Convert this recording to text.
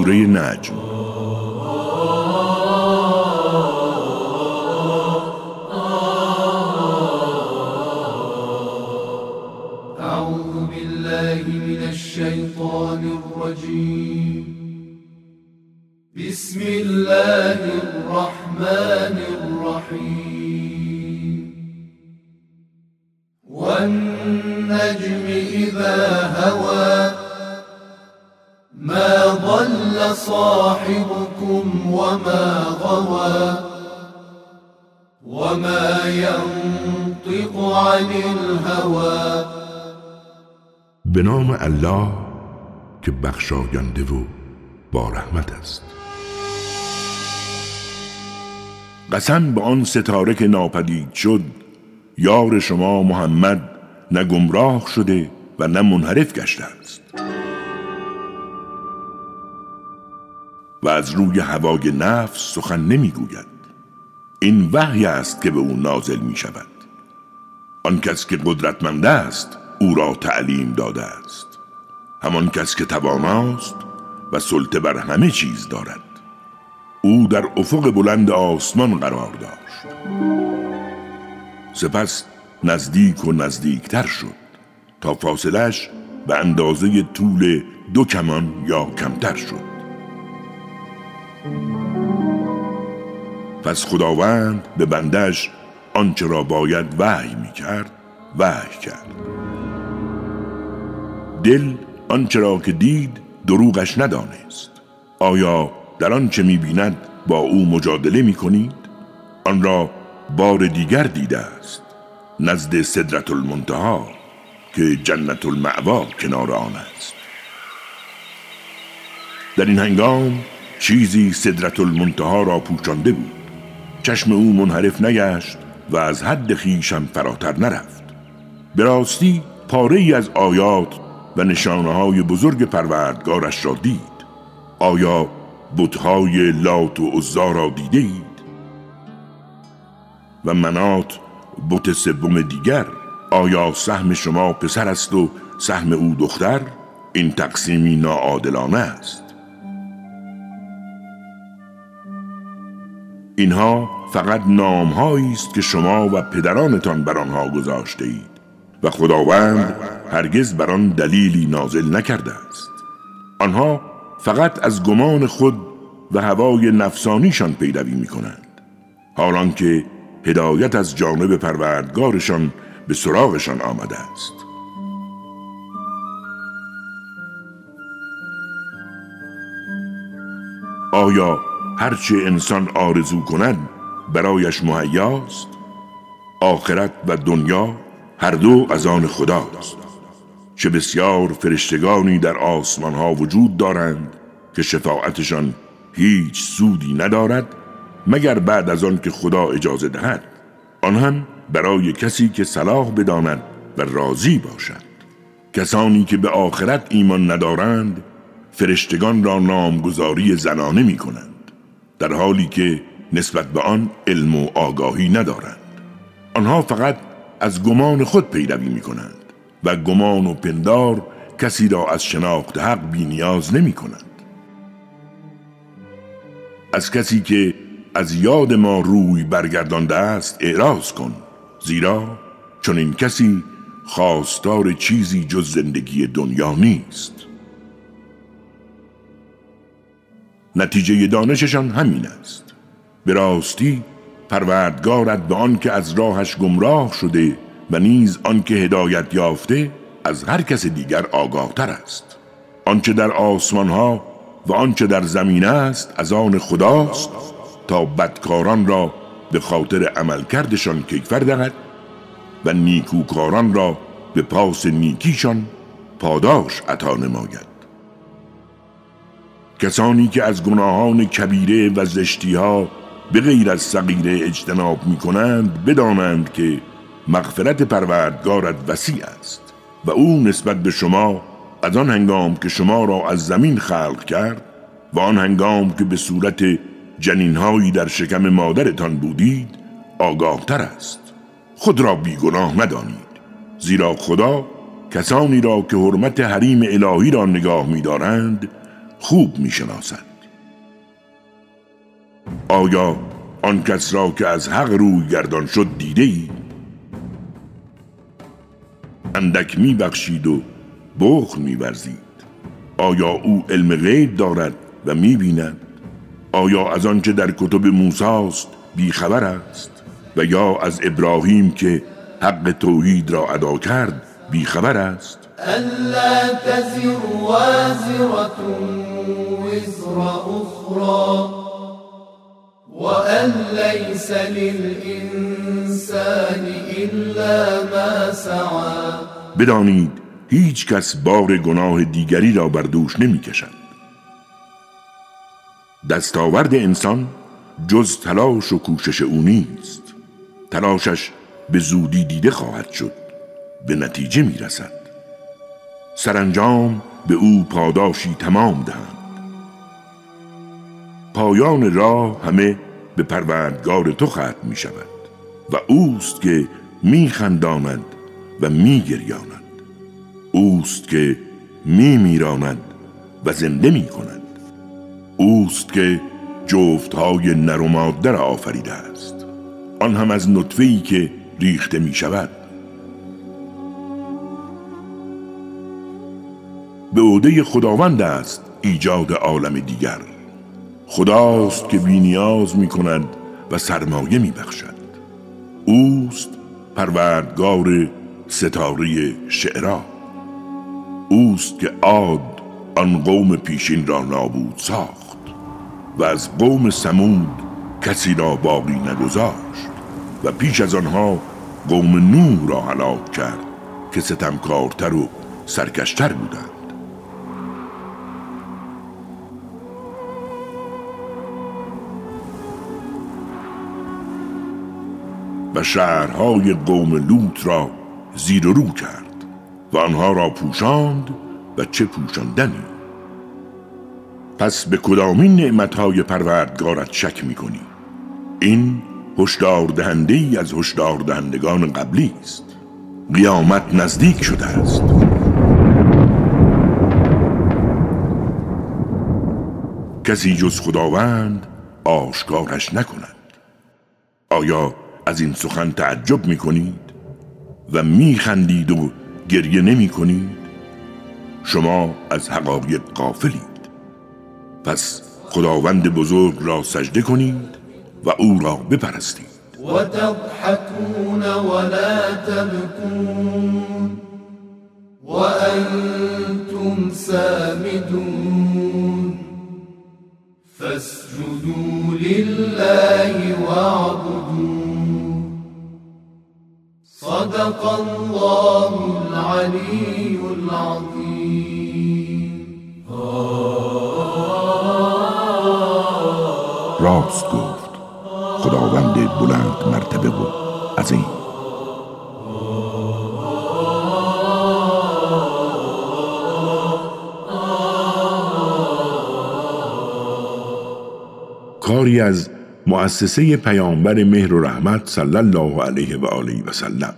سوره نجم. أعوذ بالله من الشيطان الرجيم. بسم الله الرحمن الرحيم. والنجم إذا هوى صاحبكم وما غوى وما ينطق عن الهوى. به نام الله که بخشاینده و با رحمت است. قسم به آن ستاره که ناپدید شد یار شما محمد نه گمراه شده و نه منحرف گشته است. و از روی هوای نفس سخن نمی‌گوید. این وحی است که به او نازل می شود آن کس که قدرتمند است او را تعلیم داده است. همان کس که تواناست و سلطه بر همه چیز دارد. او در افق بلند آسمان قرار داشت. سپس نزدیک و نزدیکتر شد تا فاصلش به اندازه طول دو کمان یا کمتر شد. پس خداوند به بندش آنچه را باید وحی می کرد وحی کرد. دل آنچه را که دید دروغش ندانست. آیا در آنچه می بیند با او مجادله می کنید؟ آن را بار دیگر دیده است نزد صدرت المنتها که جنت المعوا کنار آن است. در این هنگام چیزی صدرت المنتها را پوچانده بود. چشم او منحرف نگشت و از حد خیشم فراتر نرفت. به راستی پاره ای از آیات و نشانه های بزرگ پروردگارش را دید. آیا بتهای لات و عزا را دیده؟ و منات بت سوم دیگر آیا سهم شما پسر است و سهم او دختر؟ این تقسیمی ناعادلانه است. اینها فقط نامهایی است که شما و پدرانتان بر آنها گذاشته اید و خداوند هرگز بر آن دلیلی نازل نکرده است. آنها فقط از گمان خود و هوای نفسانیشان پیروی می کنند حالان که هدایت از جانب پروردگارشان به سراغشان آمده است. آیا هرچه انسان آرزو کند برایش مهیاست آخرت و دنیا هر دو از آن خداست چه بسیار فرشتگانی در آسمان ها وجود دارند که شفاعتشان هیچ سودی ندارد مگر بعد از آن که خدا اجازه دهد آن هم برای کسی که صلاح بداند و راضی باشد. کسانی که به آخرت ایمان ندارند فرشتگان را نامگذاری زنانه می کنند در حالی که نسبت به آن علم و آگاهی ندارند. آنها فقط از گمان خود پیروی می کنند و گمان و پندار کسی را از شناخت حق بی نیاز نمی کنند از کسی که از یاد ما روی برگردانده است اعراض کن زیرا چون این کسی خواستار چیزی جز زندگی دنیا نیست. نتیجه دانششان همین است. به راستی پروردگارت به آن که از راهش گمراه شده و نیز آن که هدایت یافته از هر کس دیگر آگاهتر است. آنچه در آسمان ها و آنچه در زمین است از آن خداست تا بدکاران را به خاطر عملکردشان کیفر دهد و نیکوکاران را به پاس نیکیشان پاداش عطا نماید. کسانی که از گناهان کبیره و زشتی ها به غیر از صغیره اجتناب می کنند بدانند که مغفرت پروردگارت وسیع است و او نسبت به شما از آن هنگام که شما را از زمین خلق کرد و آن هنگام که به صورت جنینهایی در شکم مادرتان بودید آگاهتر است. خود را بیگناه ندانید. زیرا خدا کسانی را که حرمت حریم الهی را نگاه می‌دارند خوب می‌شناسد. آیا آن کس را که از حق روی گردان شد دیده ای؟ اندک میبخشید و بخل میورزید. آیا او علم غیب دارد و می‌بیند؟ آیا از آنچه در کتب موساست بیخبر است؟ و یا از ابراهیم که حق توحید را ادا کرد بیخبر است؟ ألا تزر وازرة وزر أخرى وأن ليس للإنسان إلا ما سعى. بدانید هیچ کس بار گناه دیگری را بر دوش نمی کشد. دستاورد انسان جز تلاش و کوشش او نیست. تلاشش به زودی دیده خواهد شد به نتیجه می رسد. سرانجام به او پاداشی تمام دهند. پایان راه همه به پروردگار تو ختم می شود و اوست که می خنداند و می گریاند اوست که می میراند و زنده می کند اوست که جفت های نر و را آفریده است. آن هم از نطفه که ریخته می شود. به عده خداوند است ایجاد عالم دیگر. خداست که بینیاز می کند و سرمایه می بخشد اوست پروردگار ستاره شعرا. اوست که عاد آن قوم پیشین را نابود ساخت و از قوم سمود کسی را باقی نگذاشت و پیش از آنها قوم نوح را هلاک کرد که ستمکارتر و سرکشتر بودند. شهرهای قوم لوط را زیر و رو کرد و آنها را پوشاند و چه پوشاندنی؟ پس به کدامین نعمتهای پروردگارت شک می‌کنی؟ این هشدار دهنده ای از هشدار دهندگان قبلی است. قیامت نزدیک شده است. کسی جز خداوند آشکارش نکند. آیا از این سخن تعجب می کنید و می خندید و گریه نمی کنید شما از حقایق قافلید پس خداوند بزرگ را سجده کنید و او را بپرستید. و تضحکون ولا تبکون سامدون فاسجدوا لله صدق الله العلي العظيم. راست گفت. خداوند بلند مرتبه و عظیم. کاری از مؤسسه پیامبر مهر و رحمت صلی الله علیه و آله و سلم.